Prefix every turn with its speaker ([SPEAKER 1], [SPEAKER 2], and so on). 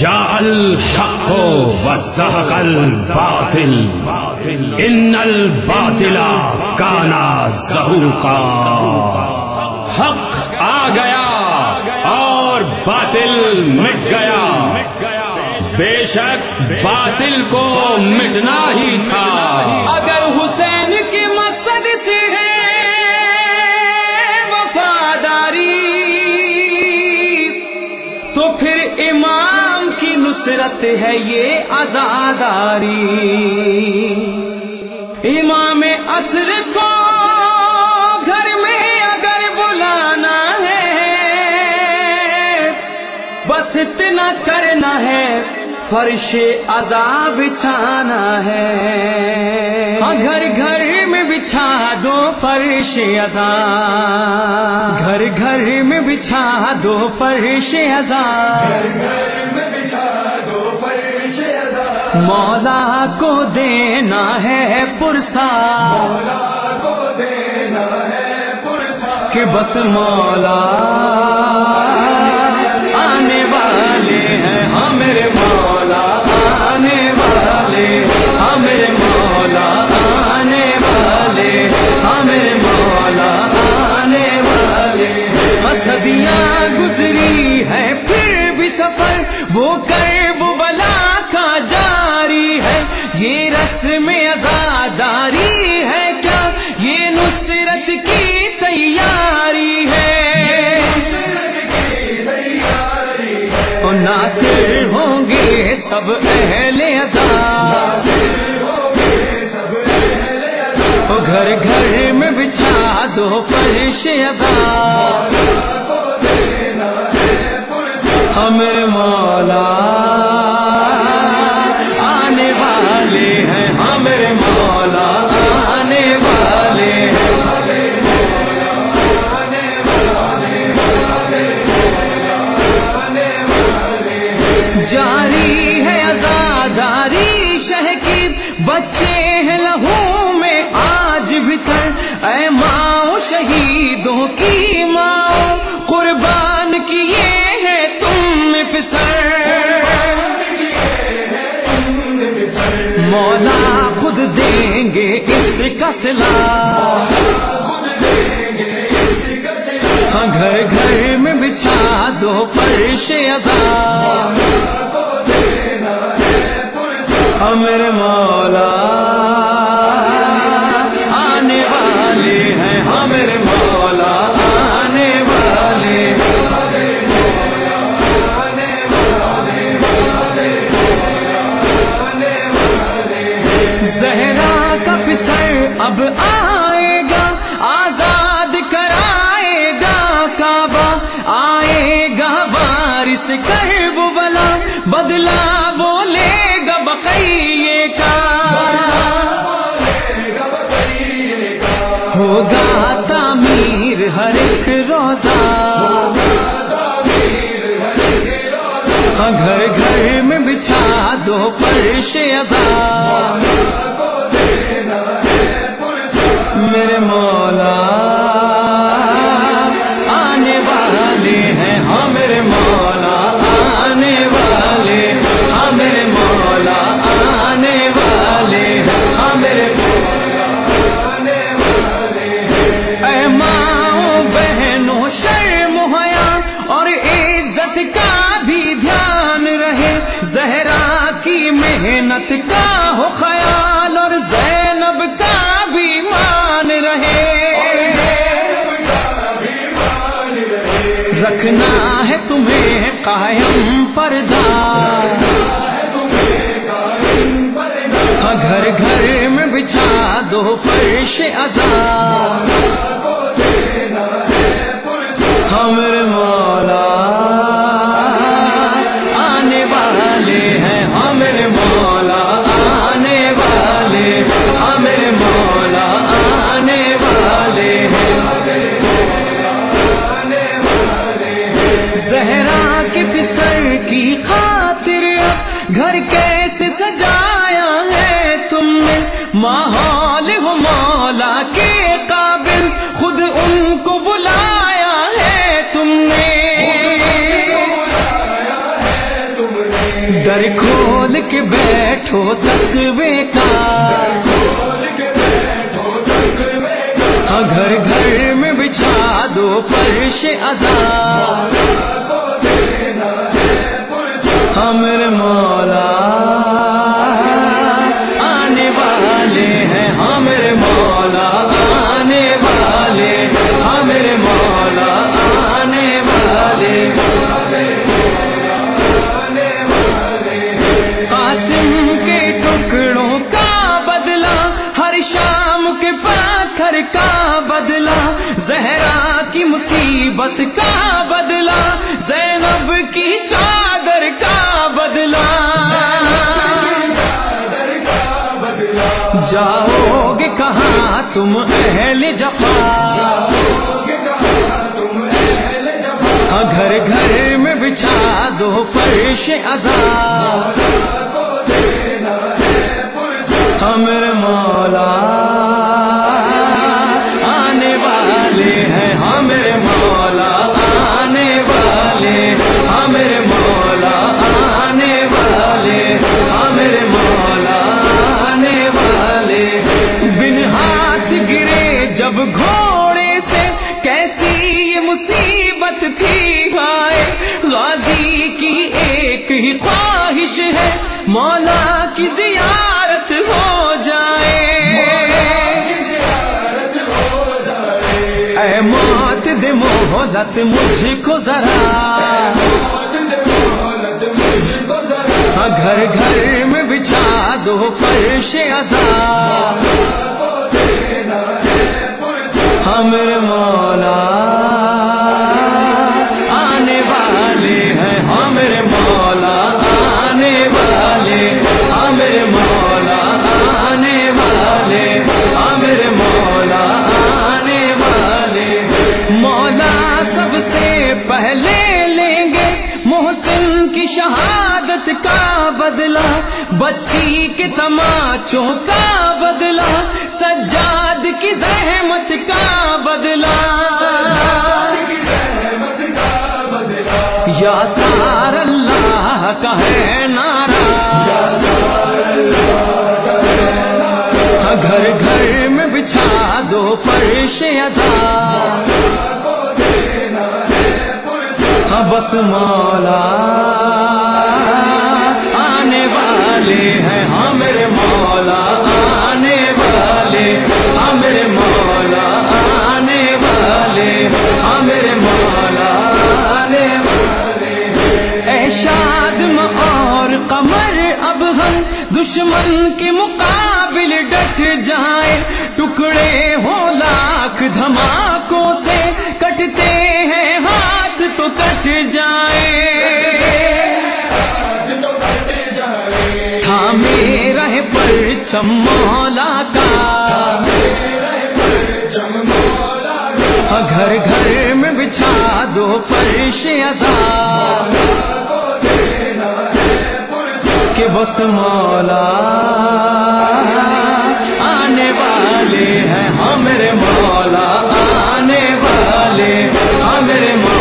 [SPEAKER 1] جا الحق وزهق الباطل، ان الباطل کانا زہوقا۔ حق آ گیا اور باطل مٹ گیا۔ بے شک باطل کو مٹنا ہی تھا۔
[SPEAKER 2] امام کی نصرت ہے یہ آزاداری امام اصر کو گھر میں اگر بلانا ہے، بس اتنا کرنا ہے، فرش عذاب بچھانا ہے۔ ہاں، گھر گھر بچھا دو فرش عذاب گھر گھر میں بچھا دو فرش عذاب مولا کو دینا ہے پرسا۔ کہ بس مولا آنے والے ہیں ہاں میرے مولا وہ کر بلا کا جاری ہے، یہ رسم عزاداری ہے کیا؟ یہ نصرت کی تیاری ہے۔ ناصر ہوں گے سب اہل ادا گھر گھر میں بچھا دو فرش ادا ہمیں ماں مولا آنے والے ہیں ہمارے مولا آنے والے جاری ہے اداداری شہ کی بچے اس گھر گھر میں بچھا دو فرش ادا امر ماں بارش وہ بلا، بدلا وہ لے گا بقیے کا۔ ہوگا تعمیر ہر ایک روزہ۔ گھر گھر میں بچھا دو فرش ادا۔ میرے مولا کا بھی دھیان رہے۔ زہرا کی محنت کا ہو خیال اور زینب کا بھی مان رہے۔ رکھنا ہے تمہیں قائم پردار گھر گھر میں بچھا دو فرش ادا۔ گھر کیسے سجایا ہے تم نے؟ ماحول ہو مولا کے قابل خود ان کو بلایا ہے تم نے۔ در کھول کے بیٹھو تقوی کا۔ گھر گھر میں بچھا دو فرش ادا۔ مصیبت کا بدلا زینب کی چادر کا بدلا جاؤ گے کہاں تم اہل جفا؟ گھر گھر میں بچھا دو فرش ادا ایک ہی خواہش ہے، مولا کی زیارت ہو جائے۔ اے موت دے مہلت مجھ کو ذرا۔ گھر گھر میں بچھا دو فرش ادا بدلا، بچی کے تماچوں کا بدلا، سجاد کی زحمت کا بدلا۔ یا سار اللہ کا ہے نارا گھر گھر میں بچھا دو فرش ادا۔ ہاں، بس مولا دشمن کے مقابل ڈٹ جائیں ٹکڑے ہو لاکھ دھماکوں سے کٹتے ہیں، ہاتھ تو کٹ جائیں تھامے رہے پر چمولا کا۔ گھر گھر میں بچھا دو فرش ادا۔ کے بس مولا آنے والے ہیں ہاں ہمارے مولا آنے والے ہاں ہمارے مولا